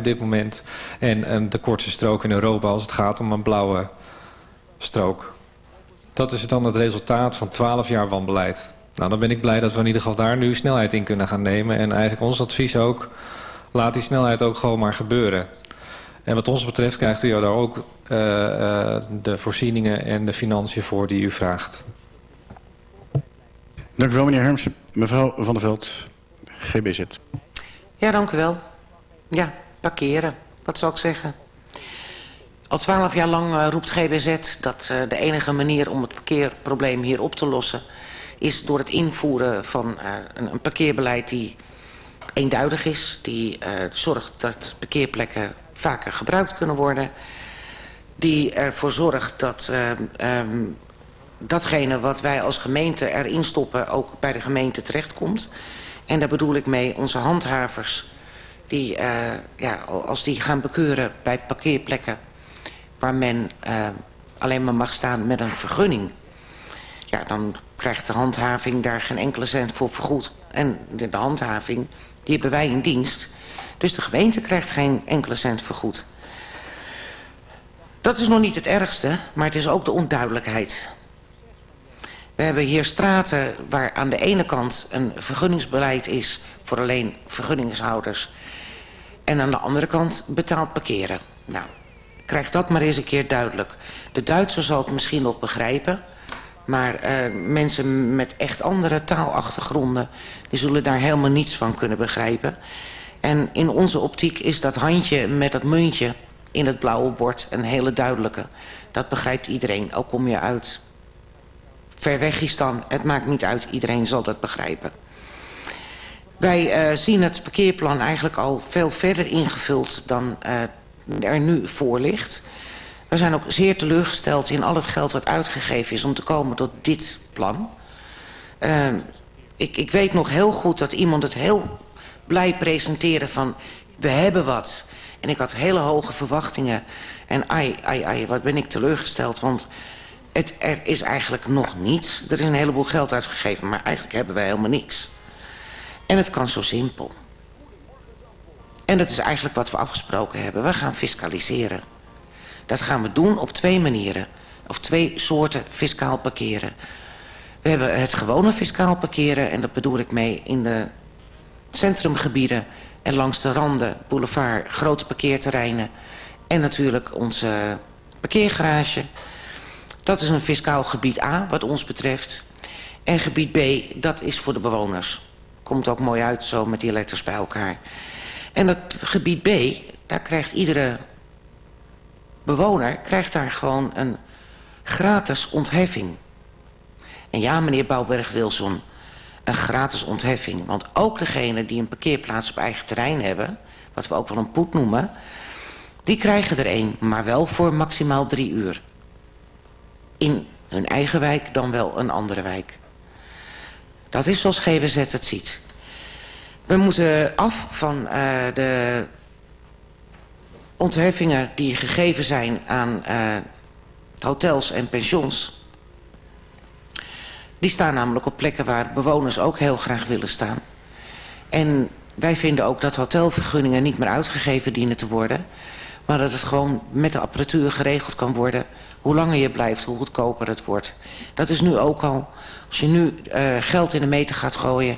op dit moment. En de kortste strook in Europa als het gaat om een blauwe strook. Dat is dan het resultaat van 12 jaar wanbeleid. Nou, dan ben ik blij dat we in ieder geval daar nu snelheid in kunnen gaan nemen. En eigenlijk ons advies ook, laat die snelheid ook gewoon maar gebeuren. En wat ons betreft krijgt u daar ook uh, uh, de voorzieningen en de financiën voor die u vraagt. Dank u wel, meneer Hermsen. Mevrouw Van der Veld, GBZ. Ja, dank u wel. Ja, parkeren. Wat zou ik zeggen? Al twaalf jaar lang uh, roept GBZ dat uh, de enige manier om het parkeerprobleem hier op te lossen... is door het invoeren van uh, een, parkeerbeleid die eenduidig is. Die zorgt dat parkeerplekken vaker gebruikt kunnen worden. Die ervoor zorgt dat um, datgene wat wij als gemeente erin stoppen... ook bij de gemeente terechtkomt. En daar bedoel ik mee onze handhavers... die ja, als die gaan bekeuren bij parkeerplekken waar men uh, alleen maar mag staan met een vergunning. Ja, dan krijgt de handhaving daar geen enkele cent voor vergoed. En de, de handhaving, die hebben wij in dienst. Dus de gemeente krijgt geen enkele cent vergoed. Dat is nog niet het ergste, maar het is ook de onduidelijkheid. We hebben hier straten waar aan de ene kant een vergunningsbeleid is... voor alleen vergunningshouders. En aan de andere kant betaald parkeren. Nou, krijg dat maar eens een keer duidelijk. De Duitser zal het misschien nog begrijpen... maar uh, mensen met echt andere taalachtergronden... die zullen daar helemaal niets van kunnen begrijpen. En in onze optiek is dat handje met dat muntje in het blauwe bord een hele duidelijke. Dat begrijpt iedereen, ook kom je uit ver weg is dan. Het maakt niet uit, iedereen zal dat begrijpen. Wij uh, zien het parkeerplan eigenlijk al veel verder ingevuld dan uh, er nu voor ligt. We zijn ook zeer teleurgesteld in al het geld wat uitgegeven is... om te komen tot dit plan. Uh, ik, ik weet nog heel goed dat iemand het heel blij presenteerde van... we hebben wat. En ik had hele hoge verwachtingen. En ai, ai, ai, wat ben ik teleurgesteld. Want het, er is eigenlijk nog niets. Er is een heleboel geld uitgegeven, maar eigenlijk hebben wij helemaal niks. En het kan zo simpel. En dat is eigenlijk wat we afgesproken hebben. We gaan fiscaliseren. Dat gaan we doen op twee manieren. Of twee soorten fiscaal parkeren. We hebben het gewone fiscaal parkeren. En dat bedoel ik mee in de centrumgebieden. En langs de randen, boulevard, grote parkeerterreinen. En natuurlijk onze parkeergarage. Dat is een fiscaal gebied A, wat ons betreft. En gebied B, dat is voor de bewoners. Komt ook mooi uit zo met die letters bij elkaar. En dat gebied B, daar krijgt iedere bewoner krijgt daar gewoon een gratis ontheffing. En ja, meneer Bouwberg-Wilson, een gratis ontheffing. Want ook degenen die een parkeerplaats op eigen terrein hebben... wat we ook wel een poet noemen... die krijgen er één, maar wel voor maximaal drie uur. In hun eigen wijk dan wel een andere wijk. Dat is zoals GBZ het ziet. We moeten af van uh, de ontheffingen die gegeven zijn aan uh, hotels en pensions. Die staan namelijk op plekken waar bewoners ook heel graag willen staan. En wij vinden ook dat hotelvergunningen niet meer uitgegeven dienen te worden. Maar dat het gewoon met de apparatuur geregeld kan worden. Hoe langer je blijft, hoe goedkoper het wordt. Dat is nu ook al. Als je nu uh, geld in de meter gaat gooien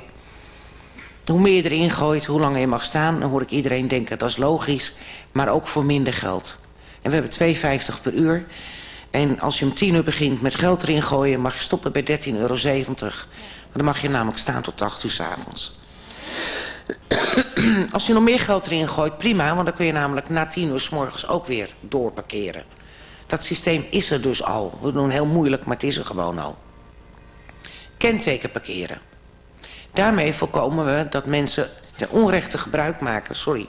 hoe meer je erin gooit, hoe langer je mag staan... dan hoor ik iedereen denken, dat is logisch. Maar ook voor minder geld. En we hebben 2,50 per uur. En als je om 10 uur begint met geld erin gooien... mag je stoppen bij 13,70 euro. Dan mag je namelijk staan tot 8 uur s avonds. Als je nog meer geld erin gooit, prima. Want dan kun je namelijk na 10 uur s morgens ook weer doorparkeren. Dat systeem is er dus al. We doen heel moeilijk, maar het is er gewoon al. Kenteken parkeren. Daarmee voorkomen we dat mensen ten onrechte gebruik maken. Sorry.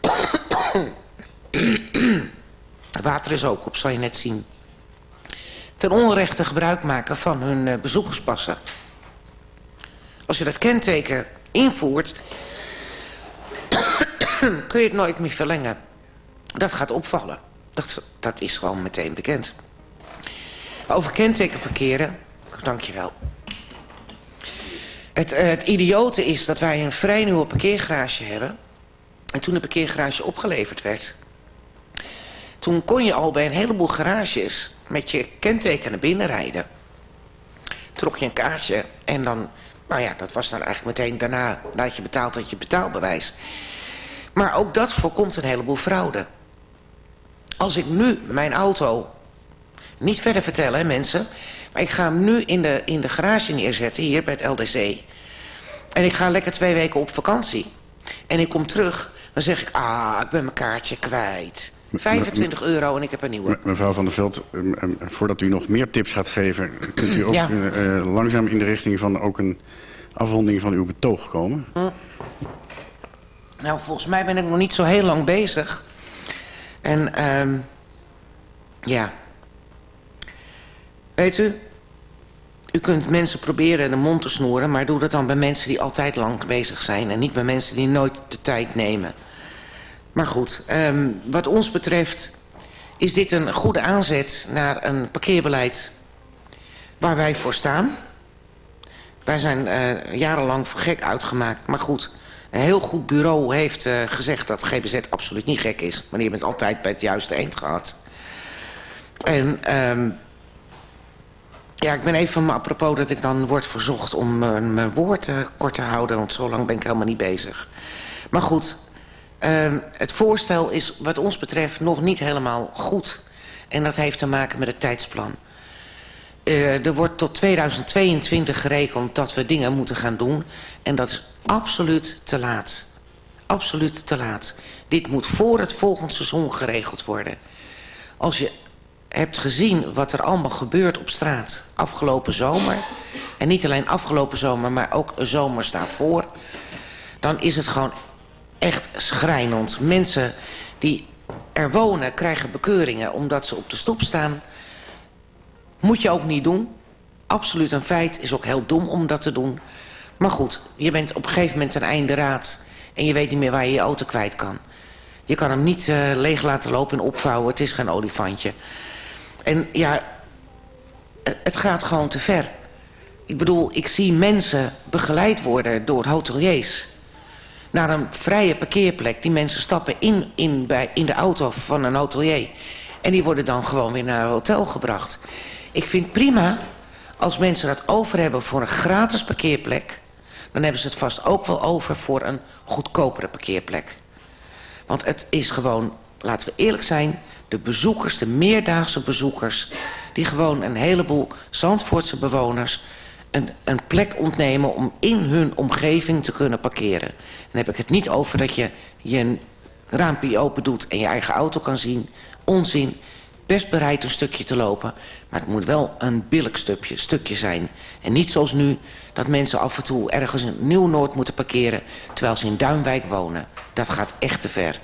Water is ook op, zal je net zien. Ten onrechte gebruik maken van hun uh, bezoekerspassen. Als je dat kenteken invoert... kun je het nooit meer verlengen. Dat gaat opvallen. Dat, dat is gewoon meteen bekend. Over kenteken parkeren... Dankjewel. Het, uh, het idiote is dat wij een vrij nieuwe parkeergarage hebben. En toen de parkeergarage opgeleverd werd... toen kon je al bij een heleboel garages met je kenteken naar binnen rijden. Trok je een kaartje en dan... Nou ja, dat was dan eigenlijk meteen daarna, nadat je betaald had, je betaalbewijs. Maar ook dat voorkomt een heleboel fraude. Als ik nu mijn auto... Niet verder vertellen, hè, mensen... Maar ik ga hem nu in de, in de garage neerzetten, hier bij het LDC. En ik ga lekker twee weken op vakantie. En ik kom terug, dan zeg ik, ah, ik ben mijn kaartje kwijt. 25 euro en ik heb een nieuwe. Mevrouw Van der Veld, voordat u nog meer tips gaat geven... kunt u ook ja. uh, uh, langzaam in de richting van ook een afronding van uw betoog komen? Mm. Nou, volgens mij ben ik nog niet zo heel lang bezig. En, um, ja... Weet u, u kunt mensen proberen de mond te snoeren... maar doe dat dan bij mensen die altijd lang bezig zijn... en niet bij mensen die nooit de tijd nemen. Maar goed, um, wat ons betreft is dit een goede aanzet naar een parkeerbeleid waar wij voor staan. Wij zijn uh, jarenlang voor gek uitgemaakt, maar goed... Een heel goed bureau heeft uh, gezegd dat GBZ absoluut niet gek is. Maar je bent altijd bij het juiste eind gehad. En... Um, ja, ik ben even apropos dat ik dan word verzocht om uh, mijn woord uh, kort te houden. Want zo lang ben ik helemaal niet bezig. Maar goed, uh, het voorstel is wat ons betreft nog niet helemaal goed. En dat heeft te maken met het tijdsplan. Uh, er wordt tot 2022 gerekend dat we dingen moeten gaan doen. En dat is absoluut te laat. Absoluut te laat. Dit moet voor het volgende seizoen geregeld worden. Als je hebt gezien wat er allemaal gebeurt op straat afgelopen zomer... en niet alleen afgelopen zomer, maar ook zomers daarvoor... dan is het gewoon echt schrijnend. Mensen die er wonen krijgen bekeuringen omdat ze op de stoep staan. Moet je ook niet doen. Absoluut een feit. Is ook heel dom om dat te doen. Maar goed, je bent op een gegeven moment een einde raad... en je weet niet meer waar je je auto kwijt kan. Je kan hem niet uh, leeg laten lopen en opvouwen. Het is geen olifantje. En ja, het gaat gewoon te ver. Ik bedoel, ik zie mensen begeleid worden door hoteliers... naar een vrije parkeerplek. Die mensen stappen in, in, bij, in de auto van een hotelier... en die worden dan gewoon weer naar een hotel gebracht. Ik vind prima als mensen dat over hebben voor een gratis parkeerplek... dan hebben ze het vast ook wel over voor een goedkopere parkeerplek. Want het is gewoon, laten we eerlijk zijn de bezoekers, de meerdaagse bezoekers... die gewoon een heleboel Zandvoortse bewoners... Een, een plek ontnemen om in hun omgeving te kunnen parkeren. Dan heb ik het niet over dat je je raampje open doet... en je eigen auto kan zien. Onzin. Best bereid een stukje te lopen. Maar het moet wel een billig stukje, stukje zijn. En niet zoals nu dat mensen af en toe ergens in Nieuw-Noord moeten parkeren... terwijl ze in Duinwijk wonen. Dat gaat echt te ver.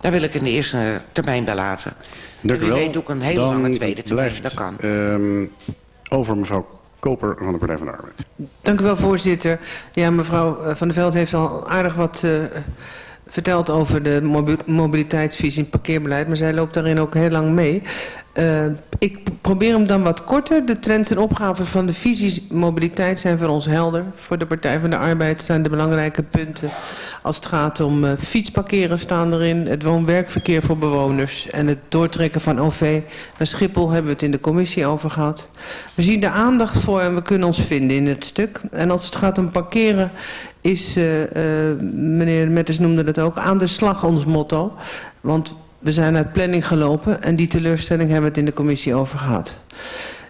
Daar wil ik in de eerste termijn bij laten. Dank u wel. weet ook een hele Dan lange tweede termijn. Blijft, dat kan. Um, over mevrouw Koper van de Partij. Dank u wel, voorzitter. Ja, mevrouw Van der Veld heeft al aardig wat uh, verteld over de mobiliteitsvisie en parkeerbeleid. Maar zij loopt daarin ook heel lang mee. Uh, ik probeer hem dan wat korter. De trends en opgaven van de visies mobiliteit zijn voor ons helder. Voor de Partij van de Arbeid staan de belangrijke punten. Als het gaat om uh, fietsparkeren staan erin. Het woon-werkverkeer voor bewoners. En het doortrekken van OV. Naar Schiphol hebben we het in de commissie over gehad. We zien de aandacht voor en we kunnen ons vinden in het stuk. En als het gaat om parkeren is, uh, meneer Metters noemde dat ook, aan de slag ons motto. Want we zijn uit planning gelopen en die teleurstelling hebben we het in de commissie over gehad.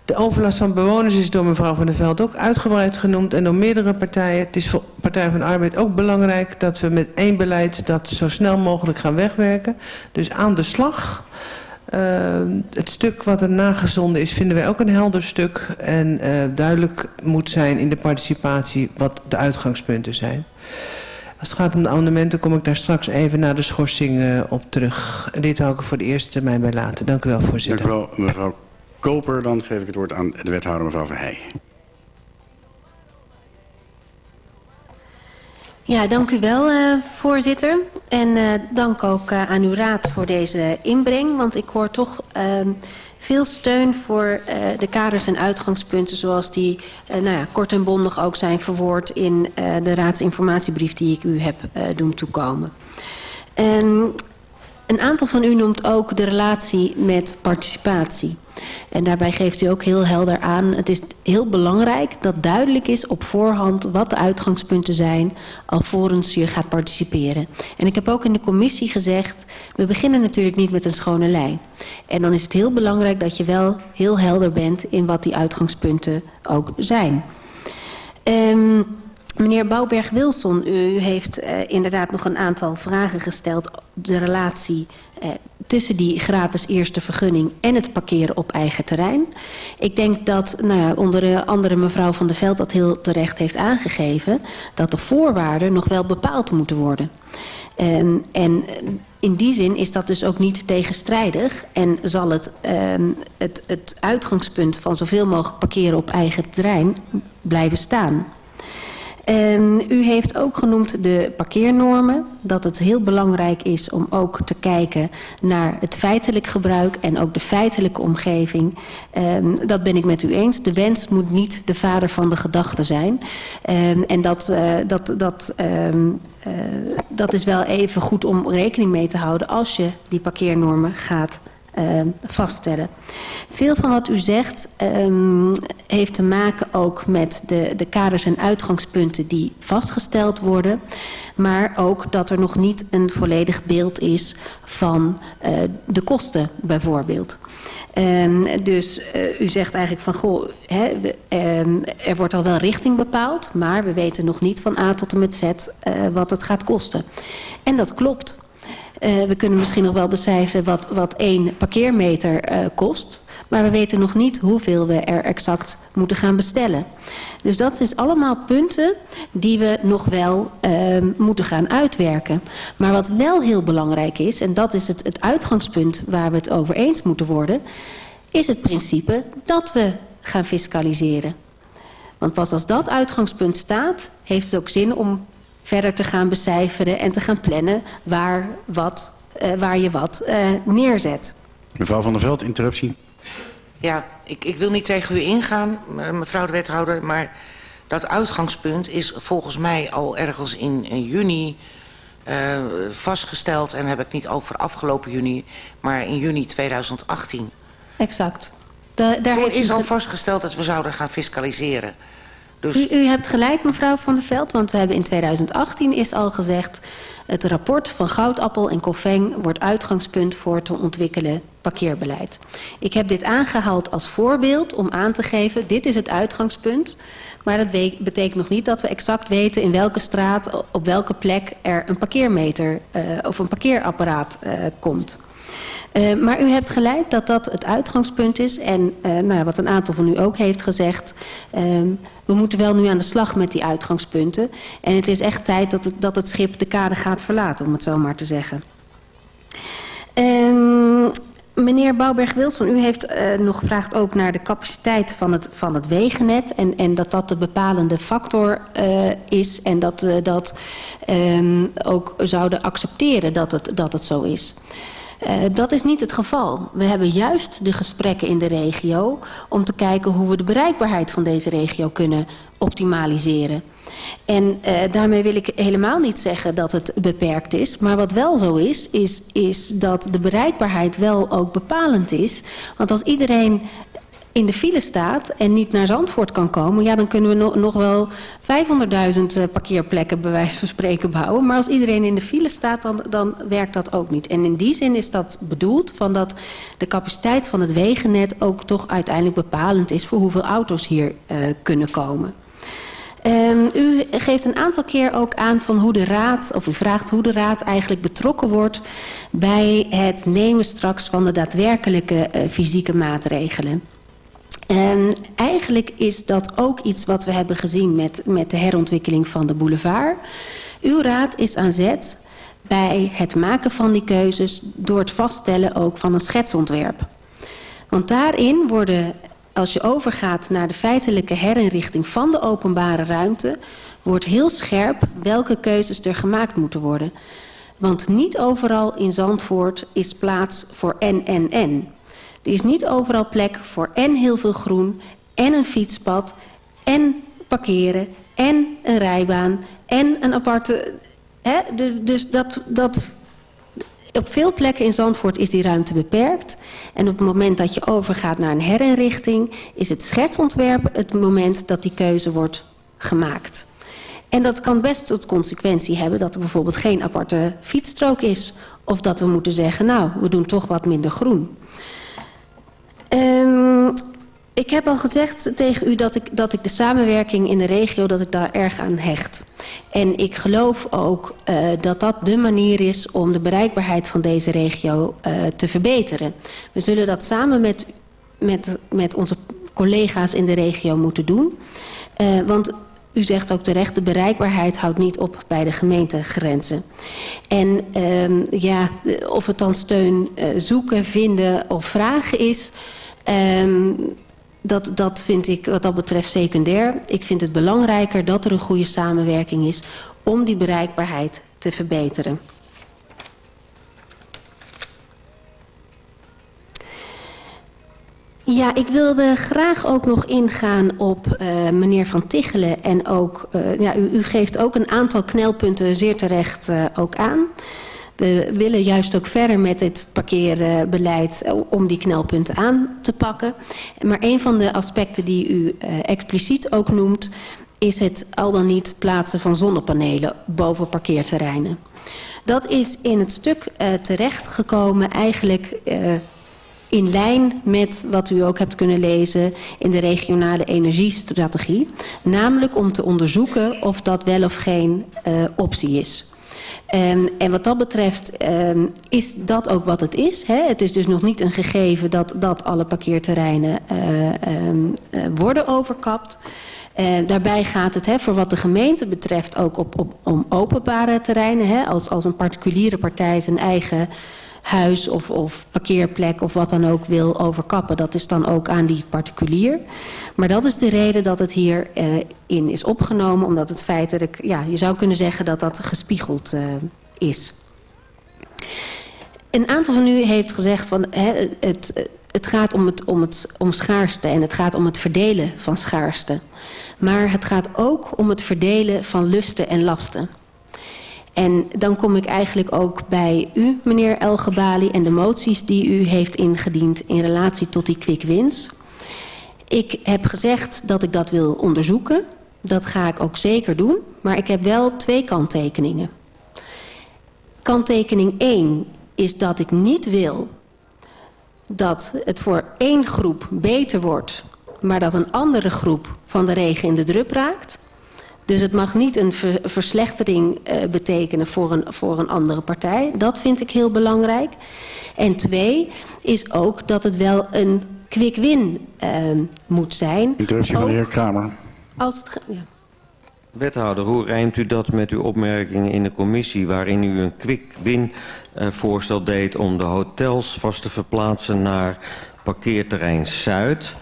De overlast van bewoners is door mevrouw Van der Veld ook uitgebreid genoemd en door meerdere partijen. Het is voor Partij van de Arbeid ook belangrijk dat we met één beleid dat zo snel mogelijk gaan wegwerken. Dus aan de slag. Uh, het stuk wat er nagezonden is vinden wij ook een helder stuk. En uh, duidelijk moet zijn in de participatie wat de uitgangspunten zijn. Als het gaat om de amendementen kom ik daar straks even naar de schorsing uh, op terug. En dit hou ik voor de eerste termijn bij laten. Dank u wel, voorzitter. Dank u wel, mevrouw Koper. Dan geef ik het woord aan de wethouder, mevrouw Verheij. Ja, dank u wel, uh, voorzitter. En uh, dank ook uh, aan uw raad voor deze inbreng. Want ik hoor toch veel steun voor uh, de kaders en uitgangspunten... zoals die uh, nou ja, kort en bondig ook zijn verwoord in uh, de raadsinformatiebrief... die ik u heb doen toekomen. Um, een aantal van u noemt ook de relatie met participatie. En daarbij geeft u ook heel helder aan... het is heel belangrijk dat duidelijk is op voorhand... wat de uitgangspunten zijn alvorens je gaat participeren. En ik heb ook in de commissie gezegd... we beginnen natuurlijk niet met een schone lei. En dan is het heel belangrijk dat je wel heel helder bent... in wat die uitgangspunten ook zijn. Um, Meneer Bouwberg-Wilson, u heeft uh, inderdaad nog een aantal vragen gesteld... op de relatie uh, tussen die gratis eerste vergunning... en het parkeren op eigen terrein. Ik denk dat nou ja, onder andere mevrouw Van der Veld dat heel terecht heeft aangegeven... dat de voorwaarden nog wel bepaald moeten worden. Um, en in die zin is dat dus ook niet tegenstrijdig... en zal het, um, het, het uitgangspunt van zoveel mogelijk parkeren op eigen terrein blijven staan... Um, u heeft ook genoemd de parkeernormen. Dat het heel belangrijk is om ook te kijken naar het feitelijk gebruik en ook de feitelijke omgeving. Um, dat ben ik met u eens. De wens moet niet de vader van de gedachte zijn. Um, en dat, uh, dat, dat, uh, dat is wel even goed om rekening mee te houden als je die parkeernormen gaat uh, vaststellen. Veel van wat u zegt um, heeft te maken ook met de, de kaders en uitgangspunten die vastgesteld worden. Maar ook dat er nog niet een volledig beeld is van uh, de kosten bijvoorbeeld. Um, dus uh, u zegt eigenlijk van, goh, hè, er wordt al wel richting bepaald... maar we weten nog niet van A tot en met Z uh, wat het gaat kosten. En dat klopt. Uh, we kunnen misschien nog wel becijferen wat, wat één parkeermeter uh, kost. Maar we weten nog niet hoeveel we er exact moeten gaan bestellen. Dus dat is allemaal punten die we nog wel uh, moeten gaan uitwerken. Maar wat wel heel belangrijk is, en dat is het, het uitgangspunt waar we het over eens moeten worden... is het principe dat we gaan fiscaliseren. Want pas als dat uitgangspunt staat, heeft het ook zin om verder te gaan becijferen en te gaan plannen waar, wat, uh, waar je wat uh, neerzet. Mevrouw van der Veld, interruptie. Ja, ik, ik wil niet tegen u ingaan, mevrouw de wethouder, maar dat uitgangspunt is volgens mij al ergens in, in juni uh, vastgesteld. En heb ik niet over afgelopen juni, maar in juni 2018. Exact. Da daar Toen heeft is al vastgesteld dat we zouden gaan fiscaliseren. Dus... U, u, hebt gelijk, mevrouw Van der Veld, want we hebben in 2018 is al gezegd... het rapport van Goudappel en Koffeng wordt uitgangspunt voor te ontwikkelen parkeerbeleid. Ik heb dit aangehaald als voorbeeld om aan te geven, dit is het uitgangspunt. Maar dat betekent nog niet dat we exact weten in welke straat, op welke plek er een parkeermeter uh, of een parkeerapparaat uh, komt. Uh, maar u hebt gelijk dat dat het uitgangspunt is. En uh, nou, wat een aantal van u ook heeft gezegd... Uh, we moeten wel nu aan de slag met die uitgangspunten. En het is echt tijd dat het, dat het schip de kade gaat verlaten, om het zo maar te zeggen. Um, meneer Bouwberg-Wilson, u heeft uh, nog gevraagd ook naar de capaciteit van het, van het wegennet. En, en dat dat de bepalende factor is. En dat we dat um, ook zouden accepteren dat het, dat het zo is. Uh, dat is niet het geval. We hebben juist de gesprekken in de regio om te kijken hoe we de bereikbaarheid van deze regio kunnen optimaliseren. En uh, daarmee wil ik helemaal niet zeggen dat het beperkt is. Maar wat wel zo is, is, is dat de bereikbaarheid wel ook bepalend is. Want als iedereen in de file staat en niet naar Zandvoort kan komen... ja, dan kunnen we no nog wel 500.000 parkeerplekken bij wijze van spreken bouwen. Maar als iedereen in de file staat, dan, dan werkt dat ook niet. En in die zin is dat bedoeld van dat de capaciteit van het wegennet... ook toch uiteindelijk bepalend is voor hoeveel auto's hier uh, kunnen komen. Um, u geeft een aantal keer ook aan van hoe de raad, of u vraagt hoe de raad eigenlijk betrokken wordt bij het nemen straks van de daadwerkelijke uh, fysieke maatregelen. En eigenlijk is dat ook iets wat we hebben gezien met, met de herontwikkeling van de boulevard. Uw raad is aan zet bij het maken van die keuzes door het vaststellen ook van een schetsontwerp. Want daarin worden, als je overgaat naar de feitelijke herinrichting van de openbare ruimte, wordt heel scherp welke keuzes er gemaakt moeten worden. Want niet overal in Zandvoort is plaats voor en en en. Er is niet overal plek voor en heel veel groen en een fietspad en parkeren en een rijbaan en een aparte... Hè? Dus dat, dat op veel plekken in Zandvoort is die ruimte beperkt. En op het moment dat je overgaat naar een herinrichting... is het schetsontwerp het moment dat die keuze wordt gemaakt. En dat kan best tot consequentie hebben dat er bijvoorbeeld geen aparte fietsstrook is. Of dat we moeten zeggen, nou, we doen toch wat minder groen. Um, ik heb al gezegd tegen u dat ik, dat ik de samenwerking in de regio... dat ik daar erg aan hecht. En ik geloof ook uh, dat dat de manier is om de bereikbaarheid van deze regio uh, te verbeteren. We zullen dat samen met, met, met onze collega's in de regio moeten doen. Uh, want u zegt ook terecht, de bereikbaarheid houdt niet op bij de gemeentegrenzen. En um, ja, of het dan steun uh, zoeken, vinden of vragen is... Um, dat, dat vind ik wat dat betreft secundair. Ik vind het belangrijker dat er een goede samenwerking is... om die bereikbaarheid te verbeteren. Ja, ik wilde graag ook nog ingaan op uh, meneer Van Tichelen. En ook, uh, ja, u, u, geeft ook een aantal knelpunten zeer terecht uh, ook aan. We willen juist ook verder met het parkeerbeleid om die knelpunten aan te pakken. Maar een van de aspecten die u expliciet ook noemt... is het al dan niet plaatsen van zonnepanelen boven parkeerterreinen. Dat is in het stuk terechtgekomen eigenlijk in lijn met wat u ook hebt kunnen lezen in de regionale energiestrategie. Namelijk om te onderzoeken of dat wel of geen optie is. Um, en wat dat betreft um, is dat ook wat het is. Hè? Het is dus nog niet een gegeven dat, dat alle parkeerterreinen uh, um, uh, worden overkapt. Uh, daarbij gaat het hè, voor wat de gemeente betreft ook op, op, om openbare terreinen. Hè? Als, als een particuliere partij zijn eigen huis of, of parkeerplek of wat dan ook wil overkappen. Dat is dan ook aan die particulier. Maar dat is de reden dat het hierin uh, in is opgenomen. Omdat het feitelijk, ja, je zou kunnen zeggen dat dat gespiegeld uh, is. Een aantal van u heeft gezegd van hè, het, het gaat om, het, om, het, om schaarste en het gaat om het verdelen van schaarste. Maar het gaat ook om het verdelen van lusten en lasten. En dan kom ik eigenlijk ook bij u, meneer Elgebali... en de moties die u heeft ingediend in relatie tot die quick wins. Ik heb gezegd dat ik dat wil onderzoeken. Dat ga ik ook zeker doen. Maar ik heb wel twee kanttekeningen. Kanttekening 1 is dat ik niet wil dat het voor één groep beter wordt... maar dat een andere groep van de regen in de drup raakt... Dus het mag niet een ver verslechtering uh, betekenen voor een, voor een andere partij. Dat vind ik heel belangrijk. En twee is ook dat het wel een quick win uh, moet zijn. Interruptie van de heer Kramer. Als het ja. Wethouder, hoe rijmt u dat met uw opmerkingen in de commissie... waarin u een quick win uh, voorstel deed om de hotels vast te verplaatsen naar parkeerterrein Zuid...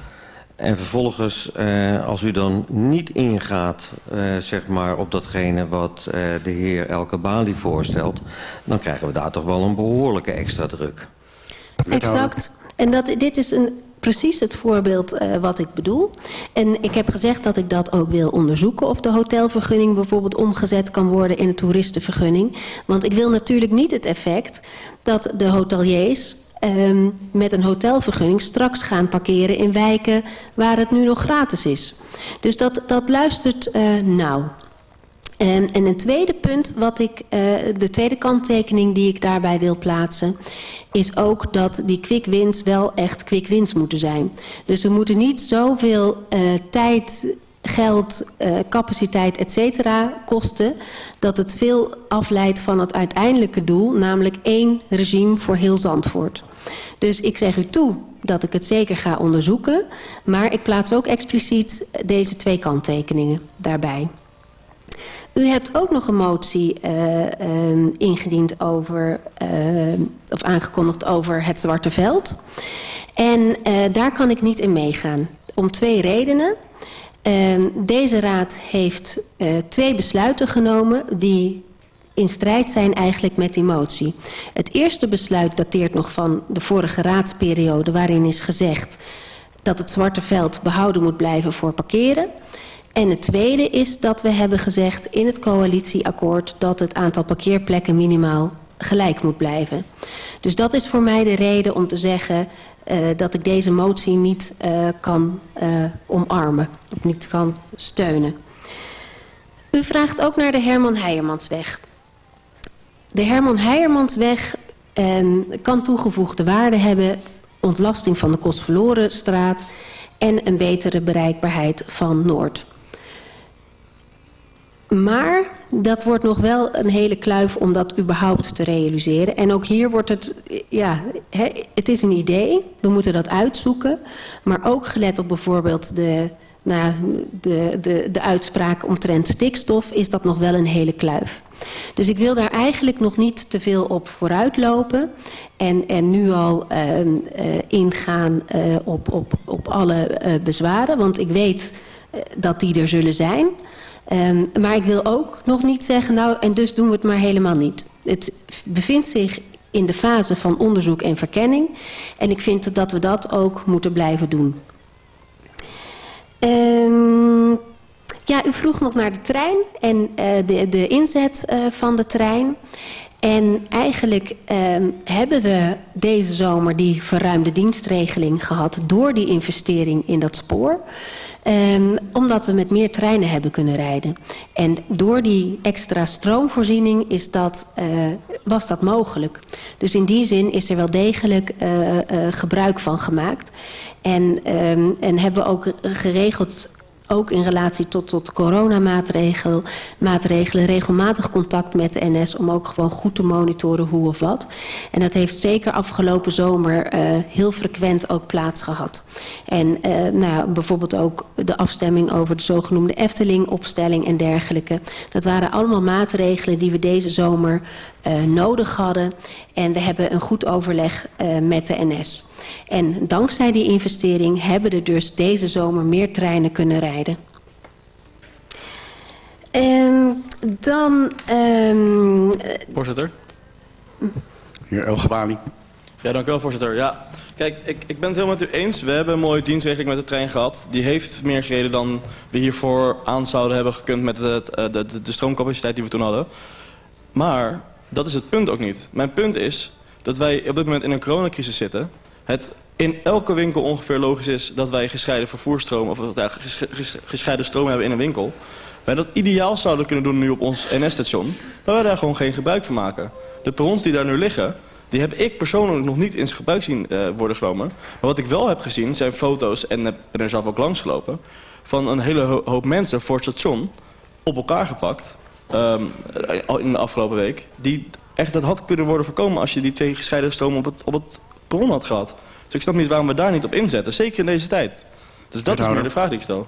En vervolgens, uh, als u dan niet ingaat uh, zeg maar op datgene wat uh, de heer Elke Bali voorstelt... dan krijgen we daar toch wel een behoorlijke extra druk. Exact. En dat, dit is een, precies het voorbeeld wat ik bedoel. En ik heb gezegd dat ik dat ook wil onderzoeken... of de hotelvergunning bijvoorbeeld omgezet kan worden in een toeristenvergunning. Want ik wil natuurlijk niet het effect dat de hoteliers um, met een hotelvergunning straks gaan parkeren in wijken waar het nu nog gratis is. Dus dat, dat luistert uh, nauw. En, en een tweede punt, wat ik, uh, de tweede kanttekening die ik daarbij wil plaatsen... is ook dat die quick wins wel echt quick wins moeten zijn. Dus we moeten niet zoveel uh, tijd geld, capaciteit, et cetera kosten... dat het veel afleidt van het uiteindelijke doel... namelijk één regime voor heel Zandvoort. Dus ik zeg u toe dat ik het zeker ga onderzoeken... maar ik plaats ook expliciet deze twee kanttekeningen daarbij. U hebt ook nog een motie uh, uh, ingediend over, uh, of aangekondigd over het Zwarte Veld. En daar kan ik niet in meegaan. Om twee redenen. Deze raad heeft twee besluiten genomen die in strijd zijn eigenlijk met die motie. Het eerste besluit dateert nog van de vorige raadsperiode... waarin is gezegd dat het Zwarte Veld behouden moet blijven voor parkeren. En het tweede is dat we hebben gezegd in het coalitieakkoord... dat het aantal parkeerplekken minimaal gelijk moet blijven. Dus dat is voor mij de reden om te zeggen uh, dat ik deze motie niet uh, kan uh, omarmen of niet kan steunen. U vraagt ook naar de Herman Heijermansweg. De Herman Heijermansweg kan toegevoegde waarde hebben, ontlasting van de Kostverlorenstraat en een betere bereikbaarheid van Noord. Maar dat wordt nog wel een hele kluif om dat überhaupt te realiseren. En ook hier wordt het, ja, het is een idee. We moeten dat uitzoeken. Maar ook gelet op bijvoorbeeld de, nou, de, de, de uitspraak omtrent stikstof... is dat nog wel een hele kluif. Dus ik wil daar eigenlijk nog niet te veel op vooruitlopen. En, en nu al uh, uh, ingaan uh, op, op, op alle bezwaren. Want ik weet dat die er zullen zijn... Um, maar ik wil ook nog niet zeggen, nou, en dus doen we het maar helemaal niet. Het bevindt zich in de fase van onderzoek en verkenning. En ik vind dat we dat ook moeten blijven doen. Um, ja, u vroeg nog naar de trein en uh, de, de inzet uh, van de trein. En eigenlijk um, hebben we deze zomer die verruimde dienstregeling gehad... door die investering in dat spoor. Um, omdat we met meer treinen hebben kunnen rijden. En door die extra stroomvoorziening is dat, uh, was dat mogelijk. Dus in die zin is er wel degelijk gebruik van gemaakt. En, um, en hebben we ook geregeld ook in relatie tot, tot coronamaatregelen, maatregelen, regelmatig contact met de NS om ook gewoon goed te monitoren hoe of wat. En dat heeft zeker afgelopen zomer uh, heel frequent ook plaats gehad. En uh, nou, bijvoorbeeld ook de afstemming over de zogenoemde Efteling-opstelling en dergelijke. Dat waren allemaal maatregelen die we deze zomer uh, nodig hadden. En we hebben een goed overleg met de NS. En dankzij die investering hebben er dus deze zomer meer treinen kunnen rijden. En dan... Um, voorzitter. Heer Elgebali. Ja, dank u wel, voorzitter. Ja, kijk, ik, ik ben het helemaal met u eens. We hebben een mooie dienstregeling met de trein gehad. Die heeft meer gereden dan we hiervoor aan zouden hebben gekund met het, de, de, de stroomcapaciteit die we toen hadden. Maar dat is het punt ook niet. Mijn punt is dat wij op dit moment in een coronacrisis zitten. Het in elke winkel ongeveer logisch is dat wij gescheiden vervoerstroom... of ja, gescheiden stroom hebben in een winkel. Wij dat ideaal zouden kunnen doen nu op ons NS-station... maar wij daar gewoon geen gebruik van maken. De perrons die daar nu liggen, die heb ik persoonlijk nog niet in gebruik zien uh, worden genomen. Maar wat ik wel heb gezien zijn foto's, en ben er zelf ook langs gelopen... van een hele hoop mensen voor het station op elkaar gepakt... Um, in de afgelopen week... die echt dat had kunnen worden voorkomen als je die twee gescheiden stromen op het, op het bron had gehad. Dus ik snap niet waarom we daar niet op inzetten, zeker in deze tijd. Dus dat is meer de vraag die ik stel.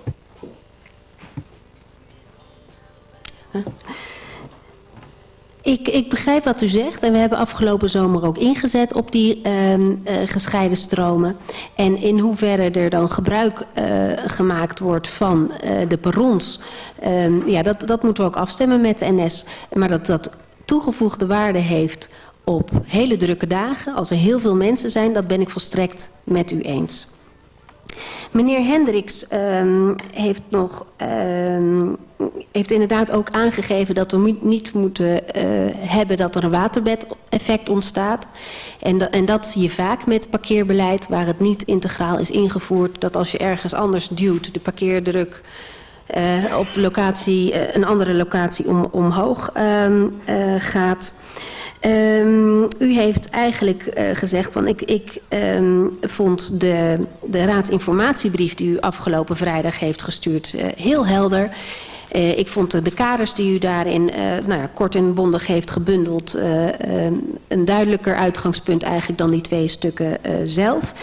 Ik, ik begrijp wat u zegt en we hebben afgelopen zomer ook ingezet op die uh, uh, gescheiden stromen. En in hoeverre er dan gebruik uh, gemaakt wordt van de perrons, ehm, ja, dat, dat moeten we ook afstemmen met de NS. Maar dat dat toegevoegde waarde heeft op hele drukke dagen, als er heel veel mensen zijn, dat ben ik volstrekt met u eens. Meneer Hendricks um, heeft, nog, um, heeft inderdaad ook aangegeven dat we niet moeten uh, hebben dat er een waterbed-effect ontstaat. En, en dat zie je vaak met parkeerbeleid, waar het niet integraal is ingevoerd. Dat als je ergens anders duwt, de parkeerdruk uh, op locatie, uh, een andere locatie om, omhoog um, gaat. Um, u heeft eigenlijk uh, gezegd van ik, ik um, vond de, de raadsinformatiebrief die u afgelopen vrijdag heeft gestuurd uh, heel helder. Uh, ik vond de kaders die u daarin uh, nou ja, kort en bondig heeft gebundeld... Uh, een duidelijker uitgangspunt eigenlijk dan die twee stukken zelf.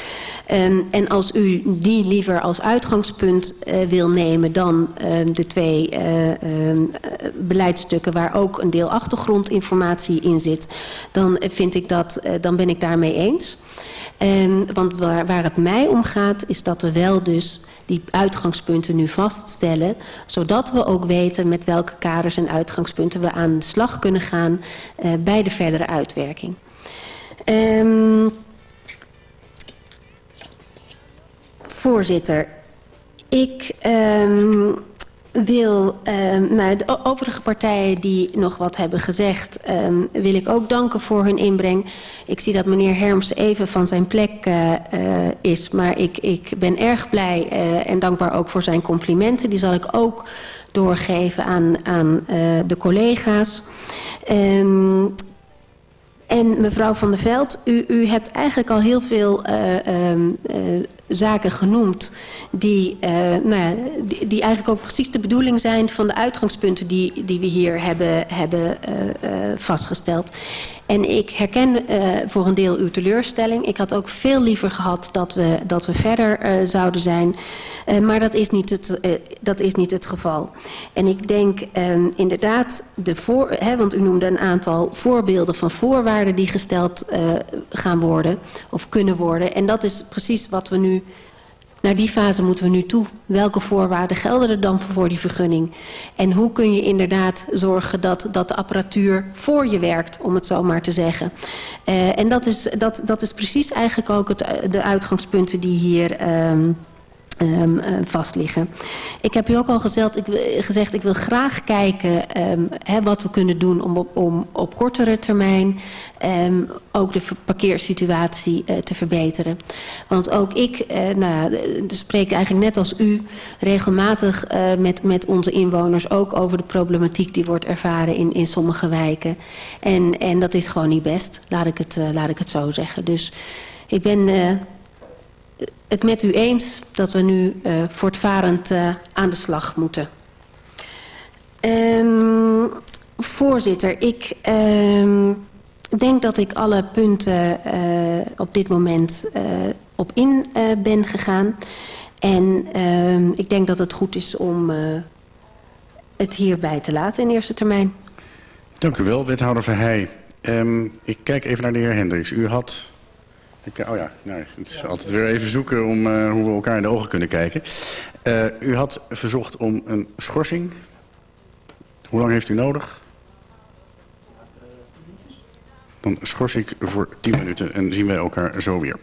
Um, en als u die liever als uitgangspunt wil nemen dan de twee beleidsstukken... waar ook een deel achtergrondinformatie in zit... dan, vind ik dat, dan ben ik daarmee eens. Want waar, waar het mij om gaat is dat we wel dus die uitgangspunten nu vaststellen. Zodat we ook weten met welke kaders en uitgangspunten we aan de slag kunnen gaan uh, bij de verdere uitwerking. Um, voorzitter, ik um, wil um, nou, de overige partijen die nog wat hebben gezegd... Um, wil ik ook danken voor hun inbreng. Ik zie dat meneer Herms even van zijn plek uh, uh, is. Maar ik, ik ben erg blij uh, en dankbaar ook voor zijn complimenten. Die zal ik ook doorgeven aan, aan de collega's. Um, en mevrouw Van der Veld, u, u hebt eigenlijk al heel veel uh, uh, zaken genoemd... Die, uh, nou ja, die, eigenlijk ook precies de bedoeling zijn van de uitgangspunten... die, die we hier hebben, hebben vastgesteld. En ik herken voor een deel uw teleurstelling. Ik had ook veel liever gehad dat we, dat we verder zouden zijn... Uh, maar dat is, niet het, uh, dat is niet het geval. En ik denk uh, inderdaad, de voor, hè, want u noemde een aantal voorbeelden van voorwaarden die gesteld gaan worden of kunnen worden. En dat is precies wat we nu, naar die fase moeten we nu toe. Welke voorwaarden gelden er dan voor die vergunning? En hoe kun je inderdaad zorgen dat, dat de apparatuur voor je werkt, om het zo maar te zeggen. en dat is, dat, dat is precies eigenlijk ook het, de uitgangspunten die hier... Um, um, uh, vastliggen. Ik heb u ook al gezegd, ik, gezegd, ik wil graag kijken um, hè, wat we kunnen doen om op, om op kortere termijn um, ook de parkeersituatie uh, te verbeteren. Want ook ik uh, nou, spreek eigenlijk net als u regelmatig met, met onze inwoners ook over de problematiek die wordt ervaren in, in sommige wijken. En, en dat is gewoon niet best, laat ik het, laat ik het zo zeggen. Dus ik ben het met u eens dat we nu uh, voortvarend uh, aan de slag moeten. Um, voorzitter, ik um, denk dat ik alle punten uh, op dit moment op in ben gegaan. En um, ik denk dat het goed is om het hierbij te laten in eerste termijn. Dank u wel, wethouder Verheij. ik kijk even naar de heer Hendricks. U had ik, oh ja, nou, het is altijd weer even zoeken om uh, hoe we elkaar in de ogen kunnen kijken. Uh, u had verzocht om een schorsing. Hoe lang heeft u nodig? Dan schors ik voor 10 minuten en zien wij elkaar zo weer.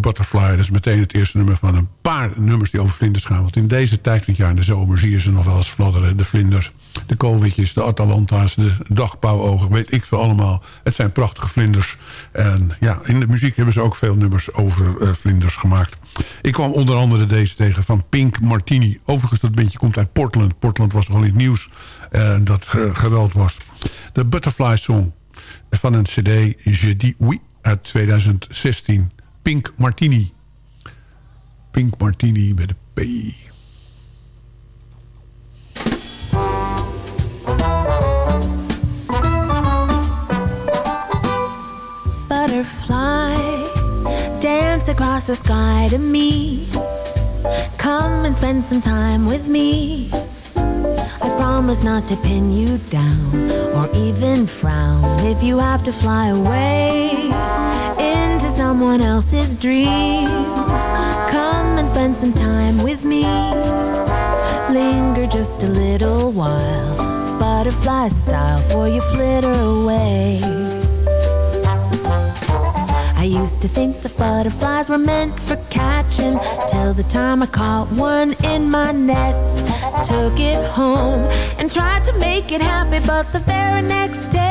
Butterfly. Dat is meteen het eerste nummer van een paar nummers die over vlinders gaan. Want in deze tijd van het jaar in de zomer zie je ze nog wel eens fladderen. De vlinders, de koolwitjes, de atalanta's, de dagpauwogen. Weet ik veel allemaal. Het zijn prachtige vlinders. En ja, in de muziek hebben ze ook veel nummers over uh, vlinders gemaakt. Ik kwam onder andere deze tegen van Pink Martini. Overigens, dat bandje komt uit Portland. Portland was nogal in het nieuws dat geweld was. De Butterfly Song van een cd Je dis oui uit 2016. Pink Martini. Pink Martini met een P. Butterfly, dance across the sky to me. Come and spend some time with me. I promise not to pin you down or even frown if you have to fly away into someone else's dream. Come and spend some time with me. Linger just a little while, butterfly style, for you flitter away. I used to think that butterflies were meant for catching till the time I caught one in my net. Took it home and tried to make it happy, but the very next day.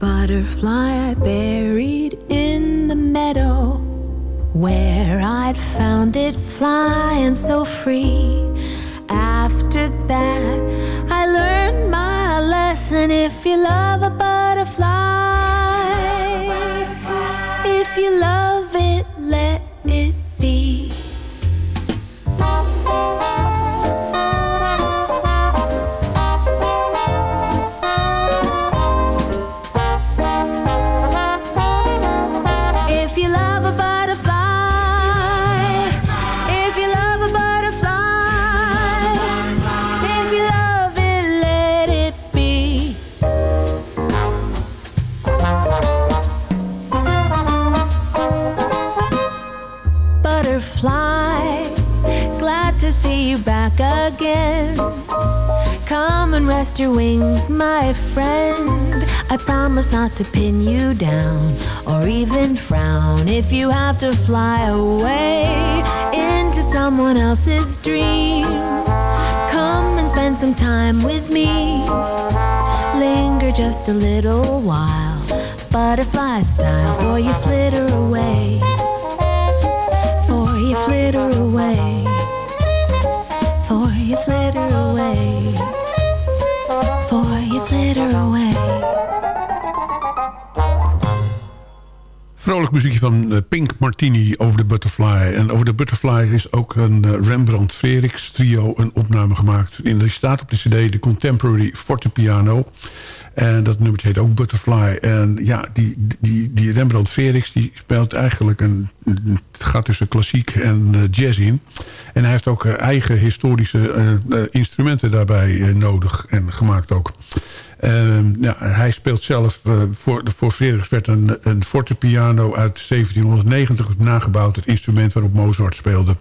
Butterfly I buried in the meadow where I'd found it flying so free. After that, I learned my lesson if you love a butterfly, your wings, my friend. I promise not to pin you down or even frown if you have to fly away into someone else's dream. Come and spend some time with me. Linger just a little while, butterfly style, for you flitter away. For you flitter away. Vrolijk muziekje van eh, Pink Martini over de Butterfly. En over de Butterfly is ook een eh, Rembrandt Verix trio een opname gemaakt. In die staat op de cd de Contemporary Fortepiano. En dat nummer heet ook Butterfly. En ja, die, die, die Rembrandt Verix die speelt eigenlijk een... Het gaat tussen klassiek en eh, jazz in. En hij heeft ook eigen historische instrumenten daarbij nodig en gemaakt ook. Ehm, hij speelt zelf, eh, voor, voor werd een, een fortepiano uit 1790 nagebouwd. Het instrument waarop Mozart speelde.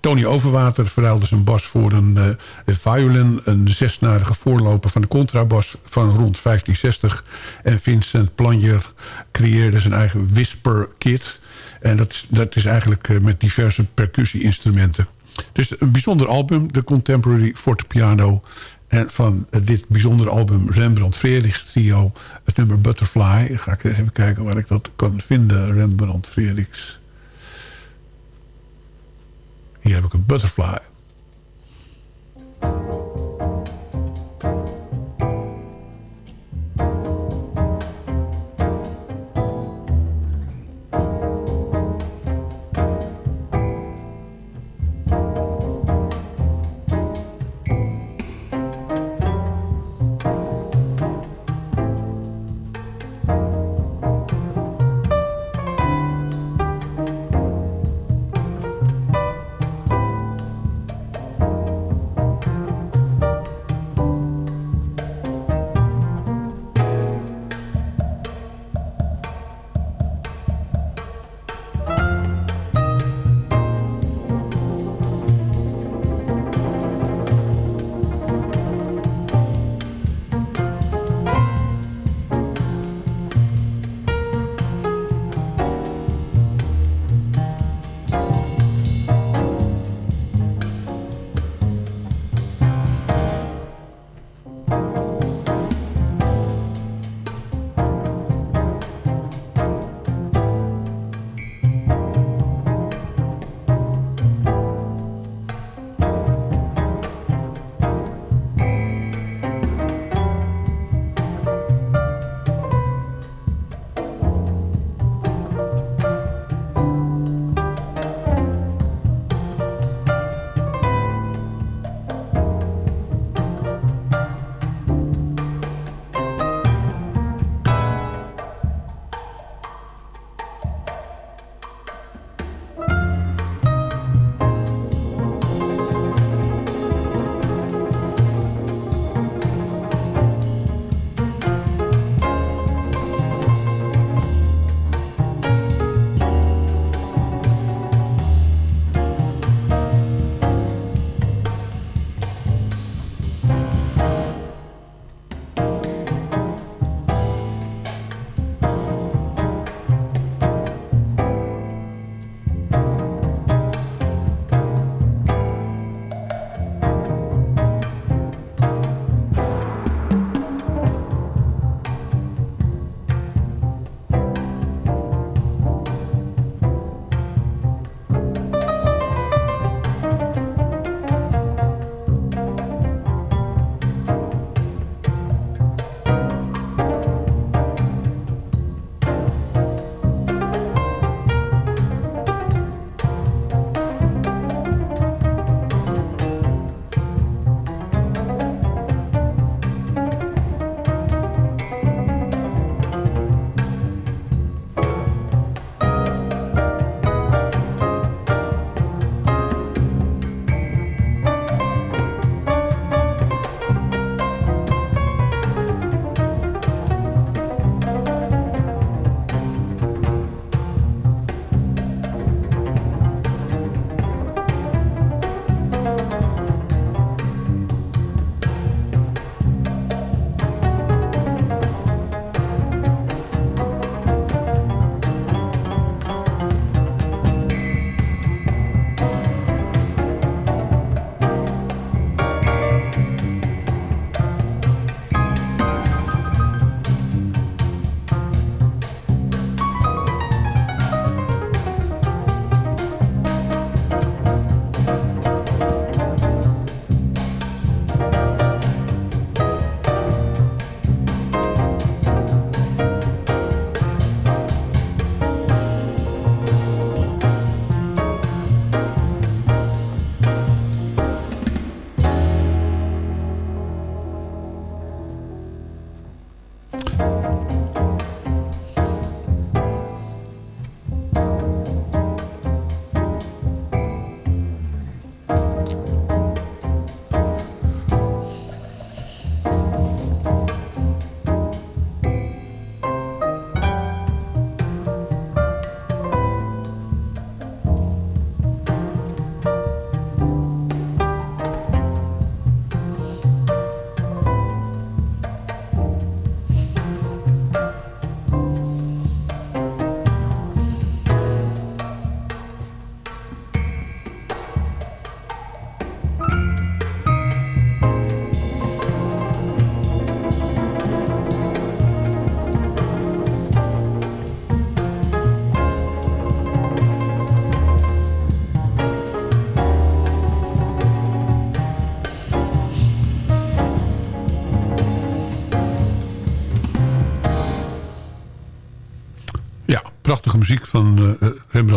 Tony Overwater verruilde zijn bas voor een eh, violin. Een zesnarige voorloper van de contrabas van rond 1560. En Vincent Planjer creëerde zijn eigen Whisper Kit. En dat, dat is eigenlijk eh, met diverse percussie-instrumenten. Dus een bijzonder album, de Contemporary Fortepiano. En van dit bijzondere album Rembrandt Frerichs trio... het nummer Butterfly. Ga ik even kijken waar ik dat kan vinden. Rembrandt Frerichs. Hier heb ik een Butterfly.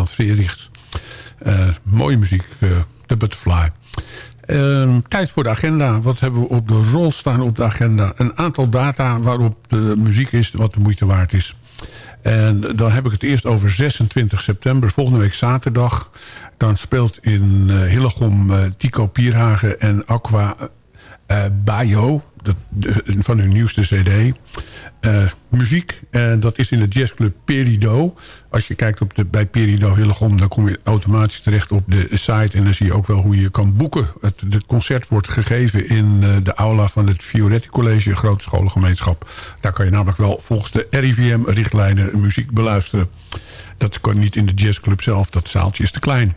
Rembrandt Veerichts. Uh, mooie muziek, uh, The Butterfly. Ehm, tijd voor de agenda. Wat hebben we op de rol staan op de agenda? Een aantal data waarop de muziek is wat de moeite waard is. En dan heb ik het eerst over 26 september, volgende week zaterdag. Dan speelt in Hillegom Tico Pierhagen en Aqua Bayo dat, van hun nieuwste cd. Muziek, en dat is in de jazzclub Perido. Als je kijkt op de, bij Perido Hillegom... dan kom je automatisch terecht op de site... en dan zie je ook wel hoe je kan boeken. Het, het concert wordt gegeven in uh, de aula van het Fioretti College... een grote scholengemeenschap. Daar kan je namelijk wel volgens de RIVM-richtlijnen muziek beluisteren. Dat kan niet in de jazzclub zelf, dat zaaltje is te klein.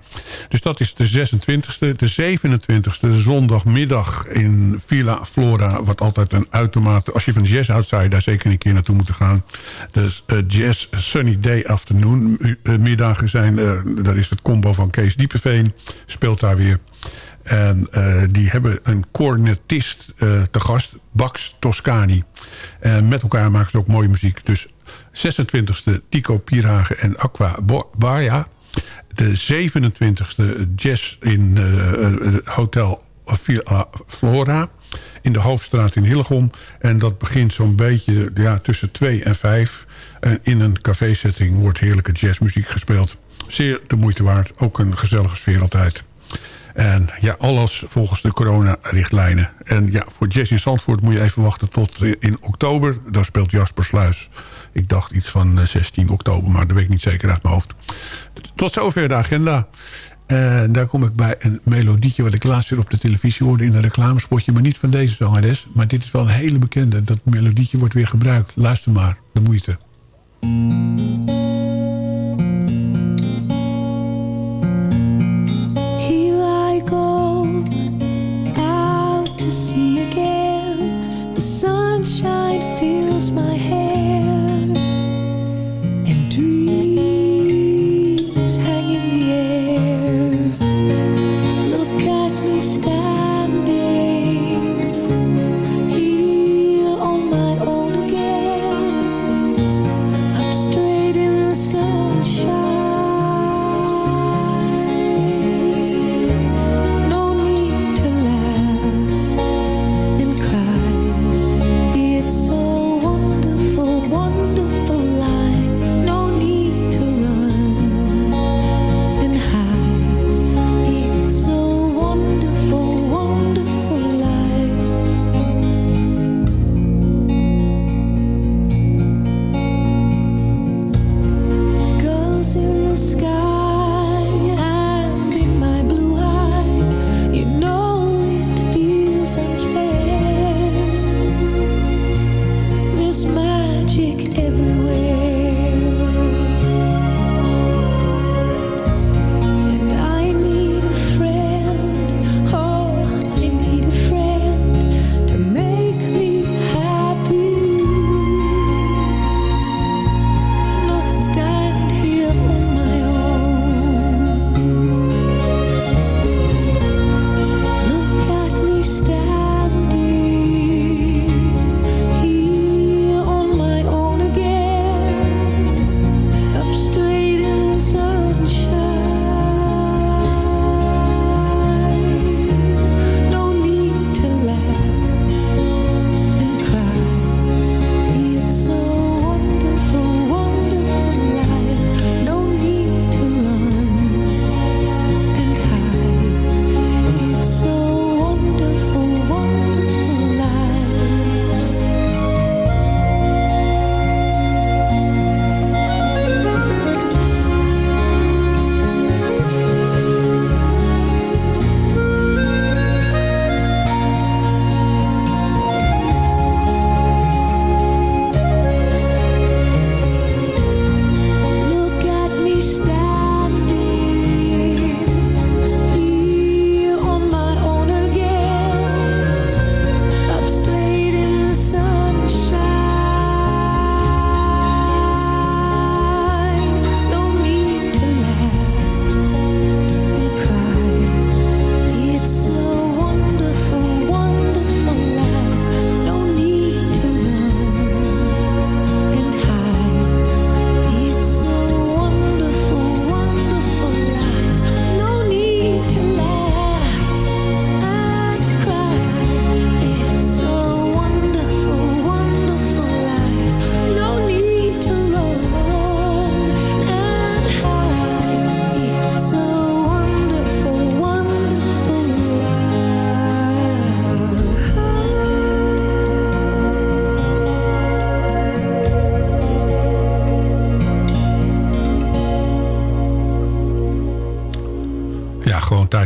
Dus dat is de 26e. De 27e, de zondagmiddag in Villa Flora... wat altijd een uitermate... als je van jazz houdt, zou je daar zeker een keer naartoe moeten gaan. Dus uh, Jazz Sunny Day Afternoon uh, middagen zijn... Uh, dat is het combo van Kees Diepeveen, speelt daar weer... En uh, die hebben een cornetist te gast, Bax Toscani. En met elkaar maken ze ook mooie muziek. Dus 26e Tico Pierhagen en Aqua Baia. De 27e Jazz in uh, Hotel Villa Flora. In de Hoofdstraat in Hillegom. En dat begint zo'n beetje ja, tussen 2 en 5. En in een cafésetting wordt heerlijke jazzmuziek gespeeld. Zeer de moeite waard. Ook een gezellige sfeer altijd. En ja, alles volgens de coronarichtlijnen. En ja, voor Jazz in Zandvoort moet je even wachten tot in oktober. Daar speelt Jasper Sluis. Ik dacht iets van 16 oktober, maar dat weet ik niet zeker uit mijn hoofd. Tot zover de agenda. En daar kom ik bij een melodietje wat ik laatst weer op de televisie hoorde in een reclamespotje. Maar niet van deze zangeres. Maar dit is wel een hele bekende. Dat melodietje wordt weer gebruikt. Luister maar, de moeite.